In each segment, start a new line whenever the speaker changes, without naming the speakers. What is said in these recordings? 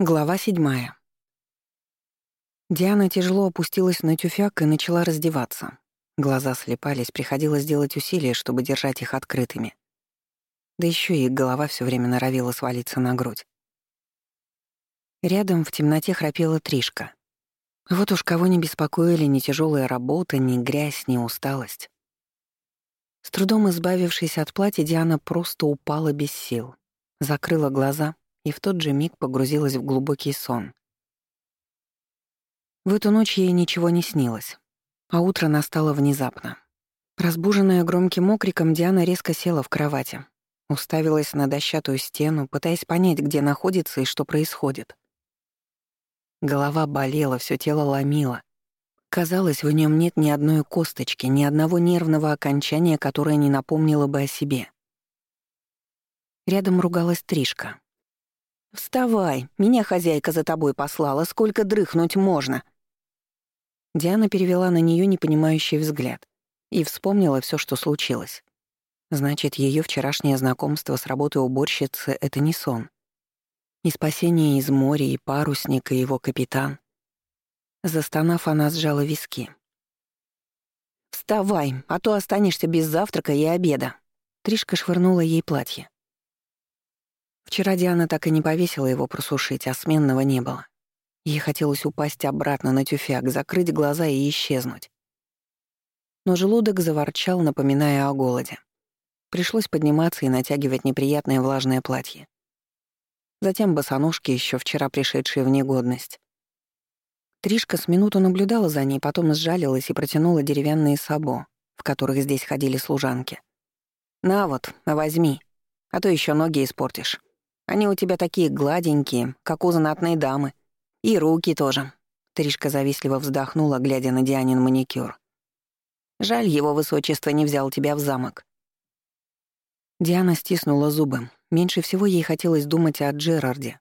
Глава седьмая. Диана тяжело опустилась на тюфяк и начала раздеваться. Глаза слепались, приходилось делать усилия, чтобы держать их открытыми. Да еще и голова все время норовила свалиться на грудь. Рядом в темноте храпела Тришка. Вот уж кого не беспокоили ни тяжелая работа, ни грязь, ни усталость. С трудом избавившись от платья, Диана просто упала без сил. Закрыла глаза — и в тот же миг погрузилась в глубокий сон. В эту ночь ей ничего не снилось, а утро настало внезапно. Разбуженная громким окриком, Диана резко села в кровати, уставилась на дощатую стену, пытаясь понять, где находится и что происходит. Голова болела, все тело ломило. Казалось, в нем нет ни одной косточки, ни одного нервного окончания, которое не напомнило бы о себе. Рядом ругалась Тришка. «Вставай, меня хозяйка за тобой послала, сколько дрыхнуть можно!» Диана перевела на нее непонимающий взгляд и вспомнила все, что случилось. Значит, ее вчерашнее знакомство с работой уборщицы — это не сон. И спасение из моря, и парусник, и его капитан. Застонав, она сжала виски. «Вставай, а то останешься без завтрака и обеда!» Тришка швырнула ей платье. Вчера Диана так и не повесила его просушить, а сменного не было. Ей хотелось упасть обратно на тюфяк, закрыть глаза и исчезнуть. Но желудок заворчал, напоминая о голоде. Пришлось подниматься и натягивать неприятное влажное платье. Затем босоножки, еще вчера пришедшие в негодность. Тришка с минуту наблюдала за ней, потом сжалилась и протянула деревянные сабо, в которых здесь ходили служанки. «На вот, возьми, а то еще ноги испортишь». Они у тебя такие гладенькие, как у знатной дамы. И руки тоже». Тришка завистливо вздохнула, глядя на Дианин маникюр. «Жаль, его высочество не взял тебя в замок». Диана стиснула зубы. Меньше всего ей хотелось думать о Джерарде.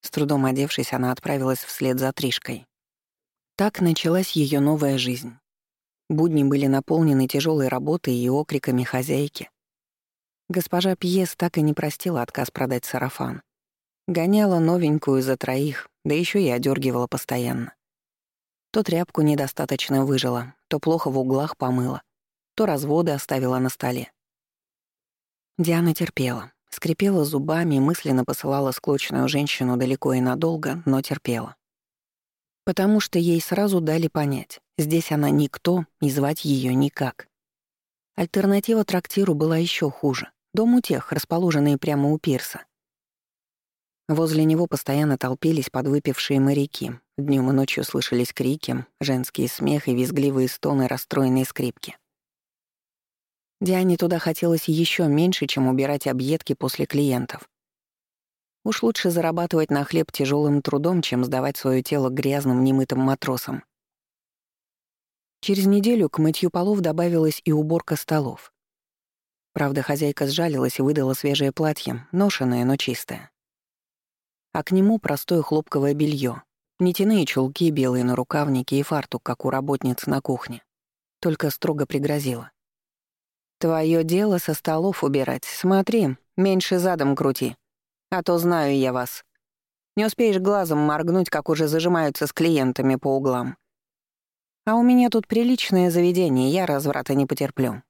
С трудом одевшись, она отправилась вслед за Тришкой. Так началась ее новая жизнь. Будни были наполнены тяжелой работой и окриками хозяйки. Госпожа Пьес так и не простила отказ продать сарафан. Гоняла новенькую за троих, да еще и одергивала постоянно. То тряпку недостаточно выжила, то плохо в углах помыла, то разводы оставила на столе. Диана терпела, скрипела зубами мысленно посылала склочную женщину далеко и надолго, но терпела. Потому что ей сразу дали понять, здесь она никто и звать ее никак. Альтернатива трактиру была еще хуже. Дом у тех, расположенный прямо у пирса. Возле него постоянно толпились подвыпившие моряки. Днем и ночью слышались крики, женский смех и визгливые стоны расстроенной скрипки. Диане туда хотелось еще меньше, чем убирать объедки после клиентов. Уж лучше зарабатывать на хлеб тяжелым трудом, чем сдавать свое тело грязным немытым матросам. Через неделю к мытью полов добавилась и уборка столов. Правда, хозяйка сжалилась и выдала свежее платье, ношенное, но чистое. А к нему простое хлопковое белье, нитяные чулки, белые нарукавники и фартук, как у работниц на кухне. Только строго пригрозила. «Твое дело со столов убирать. Смотри, меньше задом крути. А то знаю я вас. Не успеешь глазом моргнуть, как уже зажимаются с клиентами по углам. А у меня тут приличное заведение, я разврата не потерплю.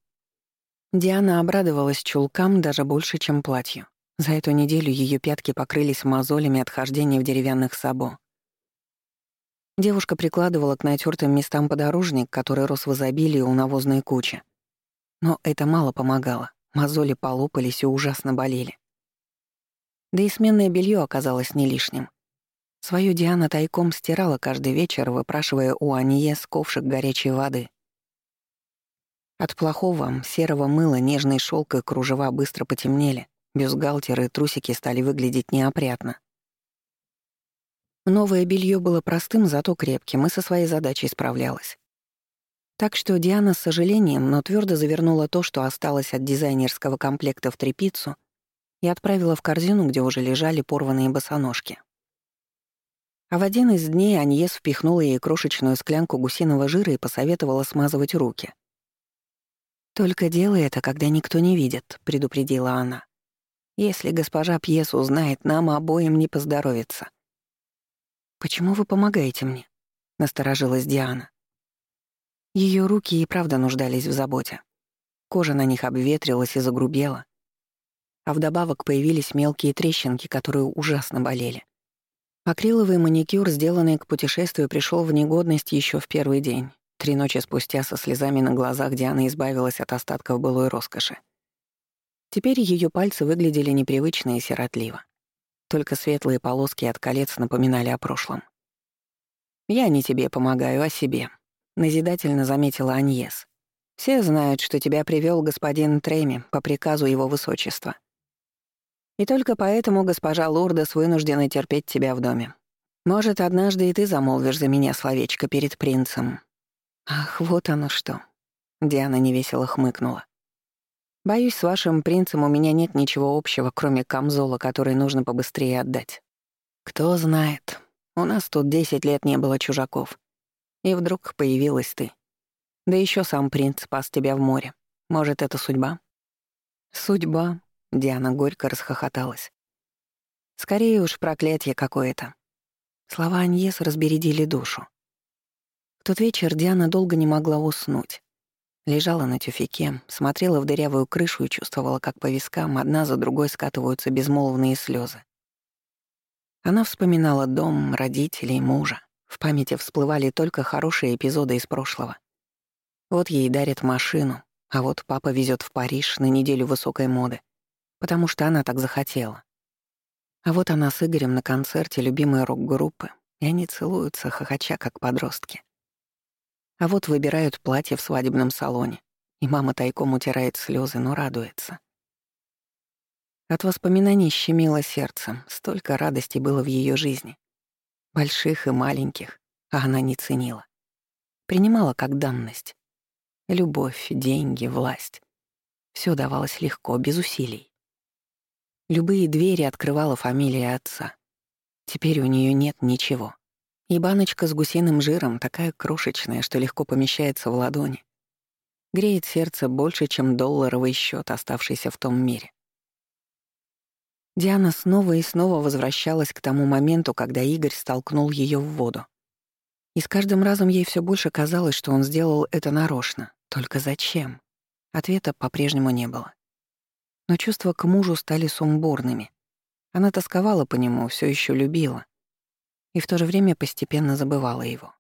Диана обрадовалась чулкам даже больше, чем платью. За эту неделю ее пятки покрылись мозолями от хождения в деревянных сабо. Девушка прикладывала к натертым местам подорожник, который рос в изобилии у навозной кучи. Но это мало помогало. Мозоли полопались и ужасно болели. Да и сменное белье оказалось не лишним. Свою Диана тайком стирала каждый вечер, выпрашивая у Анье ковшик горячей воды. От плохого серого мыла нежный шелк и кружева быстро потемнели, бюстгальтеры и трусики стали выглядеть неопрятно. Новое белье было простым, зато крепким, и со своей задачей справлялась. Так что Диана с сожалением, но твердо завернула то, что осталось от дизайнерского комплекта в трепицу, и отправила в корзину, где уже лежали порванные босоножки. А в один из дней Аньес впихнула ей крошечную склянку гусиного жира и посоветовала смазывать руки — «Только делай это, когда никто не видит», — предупредила она. «Если госпожа Пьес узнает, нам обоим не поздоровится. «Почему вы помогаете мне?» — насторожилась Диана. Ее руки и правда нуждались в заботе. Кожа на них обветрилась и загрубела. А вдобавок появились мелкие трещинки, которые ужасно болели. Акриловый маникюр, сделанный к путешествию, пришел в негодность еще в первый день. Три ночи спустя со слезами на глазах Диана избавилась от остатков былой роскоши. Теперь ее пальцы выглядели непривычно и сиротливо. Только светлые полоски от колец напоминали о прошлом. «Я не тебе помогаю, а себе», — назидательно заметила Аньес. «Все знают, что тебя привел господин Треми по приказу его высочества. И только поэтому госпожа Лурдес вынуждена терпеть тебя в доме. Может, однажды и ты замолвишь за меня словечко перед принцем». «Ах, вот оно что!» — Диана невесело хмыкнула. Боюсь, с вашим принцем у меня нет ничего общего, кроме камзола, который нужно побыстрее отдать. Кто знает, у нас тут десять лет не было чужаков. И вдруг появилась ты. Да еще сам принц спас тебя в море. Может, это судьба? Судьба, Диана горько расхохоталась. Скорее уж проклятие какое-то. Слова Аньес разбередили душу. В тот вечер Диана долго не могла уснуть. Лежала на тюфике, смотрела в дырявую крышу и чувствовала, как по вискам одна за другой скатываются безмолвные слезы. Она вспоминала дом, родителей, мужа. В памяти всплывали только хорошие эпизоды из прошлого. Вот ей дарят машину, а вот папа везет в Париж на неделю высокой моды, потому что она так захотела. А вот она с Игорем на концерте любимой рок-группы, и они целуются, хохоча, как подростки. А вот выбирают платье в свадебном салоне, и мама тайком утирает слезы, но радуется. От воспоминаний щемило сердце, столько радости было в ее жизни. Больших и маленьких, а она не ценила. Принимала как данность. Любовь, деньги, власть. Все давалось легко, без усилий. Любые двери открывала фамилия отца. Теперь у нее нет ничего. И баночка с гусиным жиром, такая крошечная, что легко помещается в ладони. Греет сердце больше, чем долларовый счет, оставшийся в том мире. Диана снова и снова возвращалась к тому моменту, когда Игорь столкнул ее в воду. И с каждым разом ей все больше казалось, что он сделал это нарочно. Только зачем? Ответа по-прежнему не было. Но чувства к мужу стали сумбурными. Она тосковала по нему, все еще любила, и в то же время постепенно забывала его.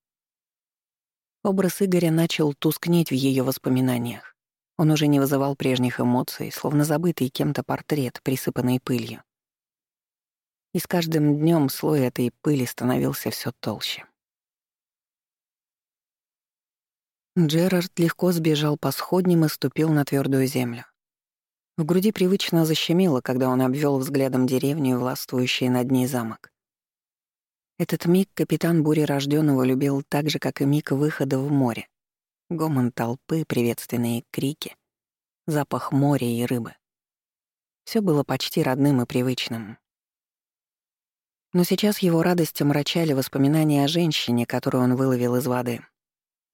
Образ Игоря начал тускнеть в ее воспоминаниях. Он уже не вызывал прежних эмоций, словно забытый кем-то портрет, присыпанный пылью. И с каждым днем слой этой пыли становился все толще. Джерард легко сбежал по сходням и ступил на твердую землю. В груди привычно защемило, когда он обвел взглядом деревню и властвующий над ней замок. Этот миг капитан бури рожденного любил так же, как и миг выхода в море. Гомон толпы, приветственные крики, запах моря и рыбы. Все было почти родным и привычным. Но сейчас его радость омрачали воспоминания о женщине, которую он выловил из воды.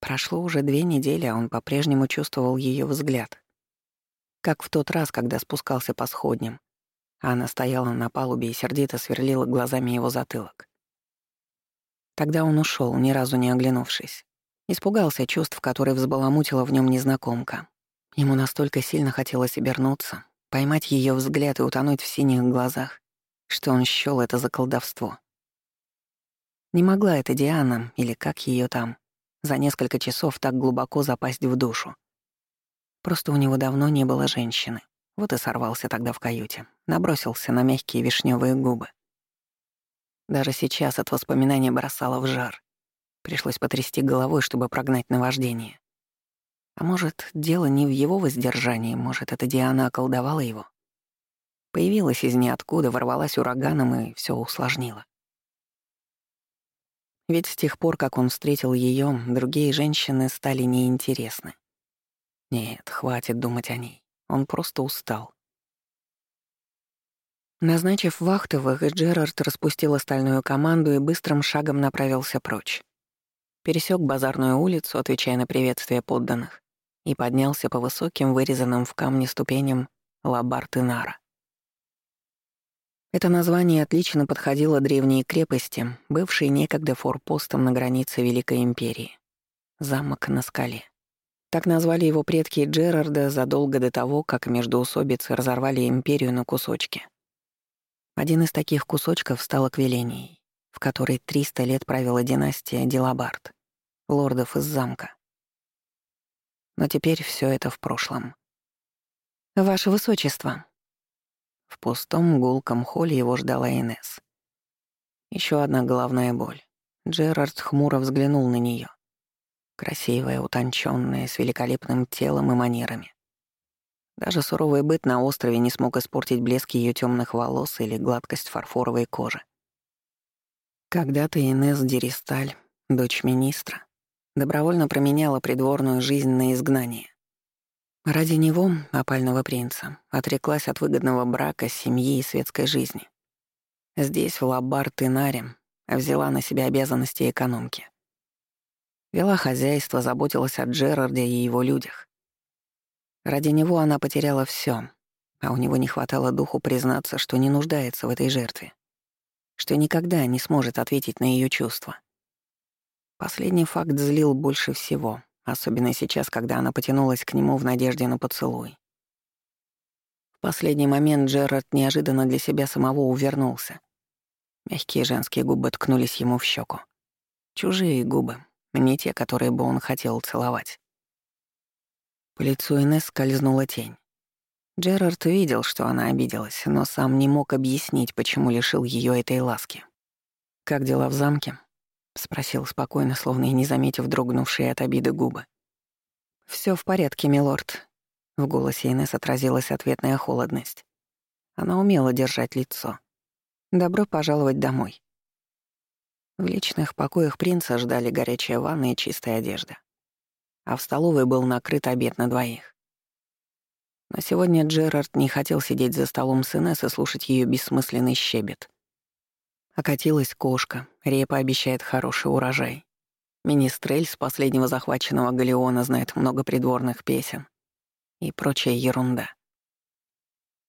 Прошло уже две недели, а он по-прежнему чувствовал ее взгляд. Как в тот раз, когда спускался по сходням. Она стояла на палубе и сердито сверлила глазами его затылок. Тогда он ушел, ни разу не оглянувшись. Испугался чувств, которые взбаламутила в нем незнакомка. Ему настолько сильно хотелось обернуться, поймать ее взгляд и утонуть в синих глазах, что он счёл это за колдовство. Не могла эта Диана, или как ее там, за несколько часов так глубоко запасть в душу. Просто у него давно не было женщины. Вот и сорвался тогда в каюте, набросился на мягкие вишневые губы. Даже сейчас от воспоминания бросало в жар. Пришлось потрясти головой, чтобы прогнать наваждение. А может, дело не в его воздержании, может, это Диана околдовала его? Появилась из ниоткуда, ворвалась ураганом и все усложнила. Ведь с тех пор, как он встретил ее, другие женщины стали неинтересны. Нет, хватит думать о ней. Он просто устал. Назначив вахтовых, Джерард распустил остальную команду и быстрым шагом направился прочь. Пересек базарную улицу, отвечая на приветствие подданных, и поднялся по высоким, вырезанным в камне ступеням Лабартынара. Это название отлично подходило древней крепости, бывшей некогда форпостом на границе Великой Империи. Замок на скале. Так назвали его предки Джерарда задолго до того, как междоусобицы разорвали империю на кусочки. Один из таких кусочков стал Аквиленией, в которой 300 лет правила династия Дилабард, лордов из замка. Но теперь все это в прошлом. «Ваше Высочество». В пустом гулком холле его ждала Инесс. Еще одна головная боль. Джерард хмуро взглянул на нее. Красивая, утонченная, с великолепным телом и манерами. Даже суровый быт на острове не смог испортить блеск ее темных волос или гладкость фарфоровой кожи. Когда-то Инесс Деристаль, дочь министра, добровольно променяла придворную жизнь на изгнание. Ради него, опального принца, отреклась от выгодного брака, семьи и светской жизни. Здесь, в Лабар-Тенаре, взяла на себя обязанности экономки. Вела хозяйство, заботилась о Джерарде и его людях. Ради него она потеряла все, а у него не хватало духу признаться, что не нуждается в этой жертве, что никогда не сможет ответить на ее чувства. Последний факт злил больше всего, особенно сейчас, когда она потянулась к нему в надежде на поцелуй. В последний момент Джерард неожиданно для себя самого увернулся. Мягкие женские губы ткнулись ему в щеку. Чужие губы, не те, которые бы он хотел целовать. По лицу Инесс скользнула тень. Джерард видел, что она обиделась, но сам не мог объяснить, почему лишил ее этой ласки. «Как дела в замке?» — спросил спокойно, словно и не заметив дрогнувшие от обиды губы. Все в порядке, милорд». В голосе Инесс отразилась ответная холодность. Она умела держать лицо. «Добро пожаловать домой». В личных покоях принца ждали горячая ванна и чистая одежда а в столовой был накрыт обед на двоих. Но сегодня Джерард не хотел сидеть за столом с Инесс и слушать ее бессмысленный щебет. Окатилась кошка, репа обещает хороший урожай. Министрель с последнего захваченного галеона знает много придворных песен и прочая ерунда.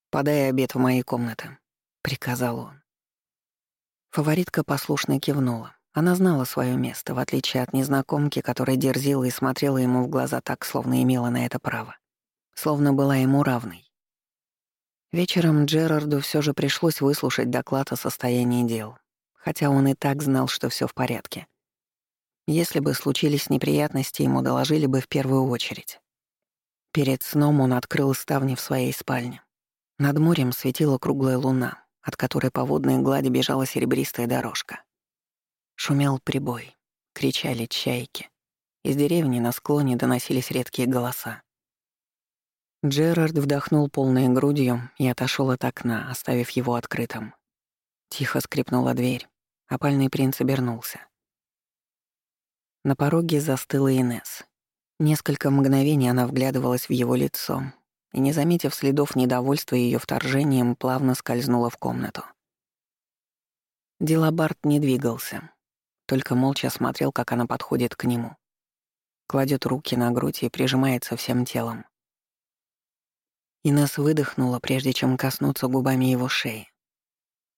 «Подай обед в мои комнаты», — приказал он. Фаворитка послушно кивнула. Она знала свое место, в отличие от незнакомки, которая дерзила и смотрела ему в глаза так, словно имела на это право. Словно была ему равной. Вечером Джерарду все же пришлось выслушать доклад о состоянии дел, хотя он и так знал, что все в порядке. Если бы случились неприятности, ему доложили бы в первую очередь. Перед сном он открыл ставни в своей спальне. Над морем светила круглая луна, от которой по водной глади бежала серебристая дорожка. Шумел прибой, кричали чайки. Из деревни на склоне доносились редкие голоса. Джерард вдохнул полной грудью и отошел от окна, оставив его открытым. Тихо скрипнула дверь. Опальный принц обернулся. На пороге застыла Инес. Несколько мгновений она вглядывалась в его лицо и, не заметив следов недовольства ее вторжением, плавно скользнула в комнату. Дилабард не двигался, только молча смотрел, как она подходит к нему. Кладет руки на грудь и прижимается всем телом. Инесс выдохнула, прежде чем коснуться губами его шеи.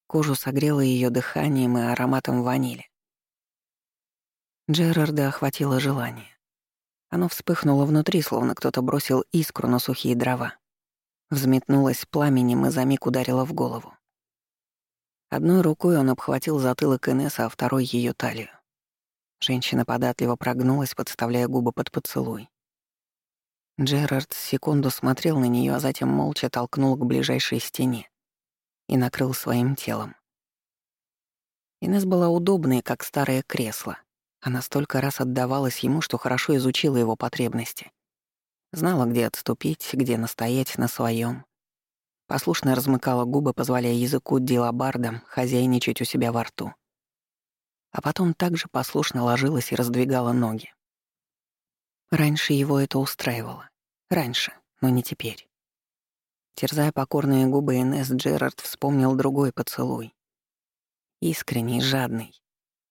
Кожу согрело ее дыханием и ароматом ванили. Джерарда охватило желание. Оно вспыхнуло внутри, словно кто-то бросил искру на сухие дрова. Взметнулось пламенем и за миг ударило в голову. Одной рукой он обхватил затылок Инесса, а второй — ее талию. Женщина податливо прогнулась, подставляя губы под поцелуй. Джерард секунду смотрел на нее, а затем молча толкнул к ближайшей стене и накрыл своим телом. Инесс была удобной, как старое кресло. Она столько раз отдавалась ему, что хорошо изучила его потребности. Знала, где отступить, где настоять на своем. Послушно размыкала губы, позволяя языку дилабарда хозяйничать у себя во рту. А потом также послушно ложилась и раздвигала ноги. Раньше его это устраивало. Раньше, но не теперь. Терзая покорные губы Инесс, Джерард вспомнил другой поцелуй. Искренний, жадный,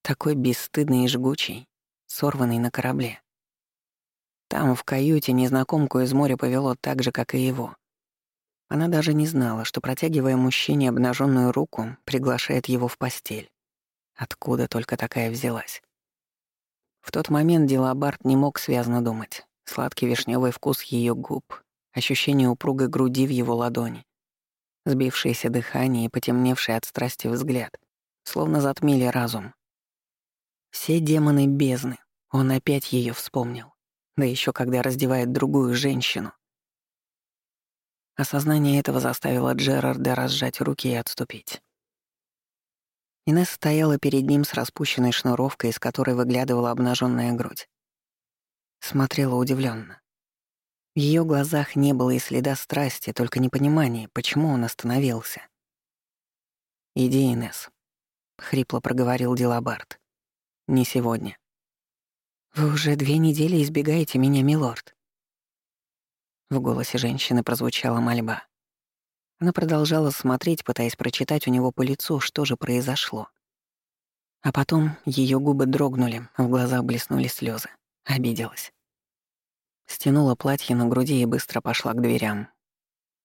такой бесстыдный и жгучий, сорванный на корабле. Там, в каюте, незнакомку из моря повело так же, как и его. Она даже не знала, что, протягивая мужчине обнаженную руку, приглашает его в постель. Откуда только такая взялась? В тот момент Дилабарт не мог связно думать. Сладкий вишневый вкус ее губ, ощущение упругой груди в его ладони, сбившееся дыхание и потемневший от страсти взгляд, словно затмили разум. Все демоны бездны, он опять ее вспомнил, да еще когда раздевает другую женщину. Осознание этого заставило Джерарда разжать руки и отступить. Инесса стояла перед ним с распущенной шнуровкой, из которой выглядывала обнаженная грудь. Смотрела удивленно. В ее глазах не было и следа страсти, только непонимания, почему он остановился. «Иди, Инесс», — хрипло проговорил Дилабард. «Не сегодня». «Вы уже две недели избегаете меня, милорд». В голосе женщины прозвучала мольба. Она продолжала смотреть, пытаясь прочитать у него по лицу, что же произошло. А потом ее губы дрогнули, в глазах блеснули слезы. Обиделась. Стянула платье на груди и быстро пошла к дверям.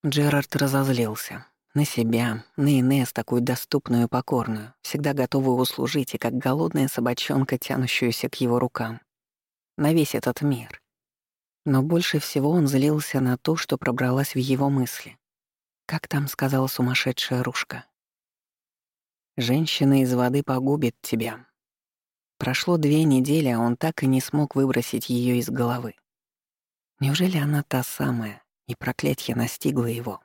Джерард разозлился. На себя, на Инесс, такую доступную и покорную, всегда готовую услужить и как голодная собачонка, тянущуюся к его рукам. На весь этот мир. Но больше всего он злился на то, что пробралась в его мысли. Как там сказала сумасшедшая Рушка? «Женщина из воды погубит тебя». Прошло две недели, а он так и не смог выбросить ее из головы. Неужели она та самая, и проклятье настигло его?